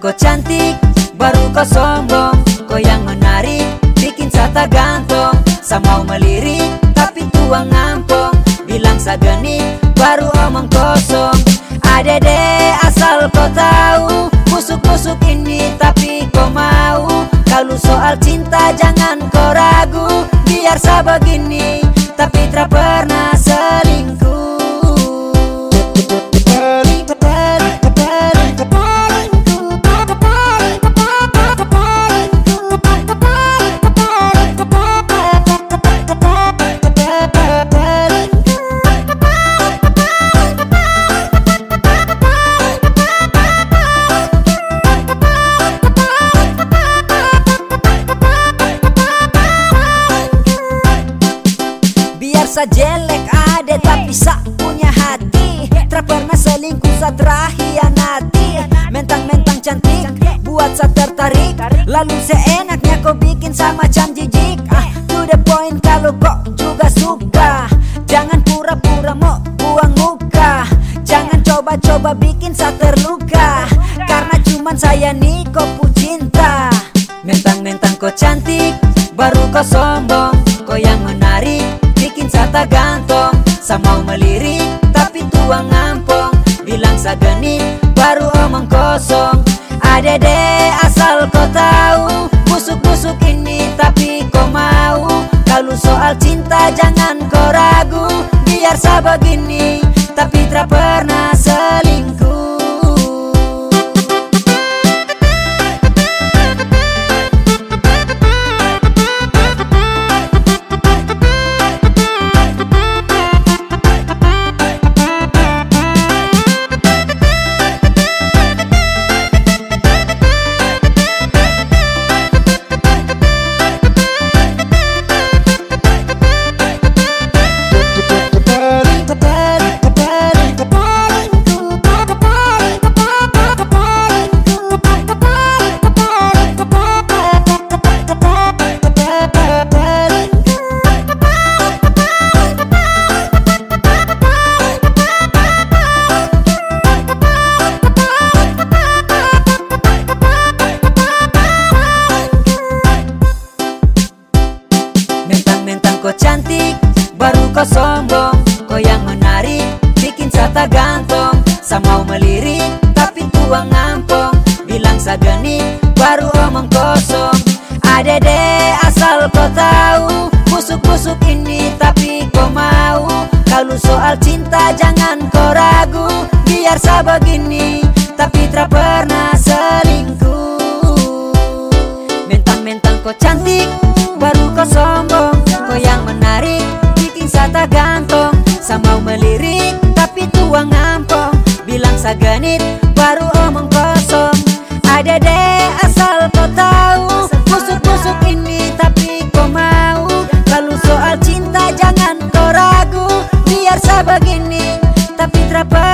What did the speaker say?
kau cantik, baru kau sombong. Kau yang menarik, bikin sata gantung. Sama melirik, tapi tuang ngampung. Bilang sageni, baru omong kosong. Adede asal kau tahu Sa jelek ada tapi sa punya hati. Tak pernah selingkuh sa terhianati Mentang-mentang cantik buat sa tertarik. Lalu seenaknya kau bikin sama macam jijik. Ah, To the point kalau kok juga suka. Jangan pura-pura mau buang muka. Jangan coba-coba bikin sa terluka. Karena cuman saya nih kau cinta Mentang-mentang kau cantik baru kau sombong kata gantong Sama mau melirik tapi tuang ngampong. Bilang sagenit baru omong kosong. Adede asal kau tahu Busuk-busuk ini tapi kau mau. Kalau soal cinta jangan kau ragu Biar sabar kau sombong Kau yang menarik Bikin sata gantong Sama mau melirik Tapi tuang ngampong Bilang sagani Baru omong kosong. Adede asal kau tahu Busuk-busuk ini tapi kau mau. Kalau soal cinta jangan kau ragu Biar sabar gini Tapi tak pernah kata gantong Samau melirik tapi tuang ngampong. Bilang saganit baru omong kosong. Ada deh asal kau tahu Busuk-busuk ini tapi kau mau. Kalau soal cinta jangan kau ragu Biar sebegini tapi terapa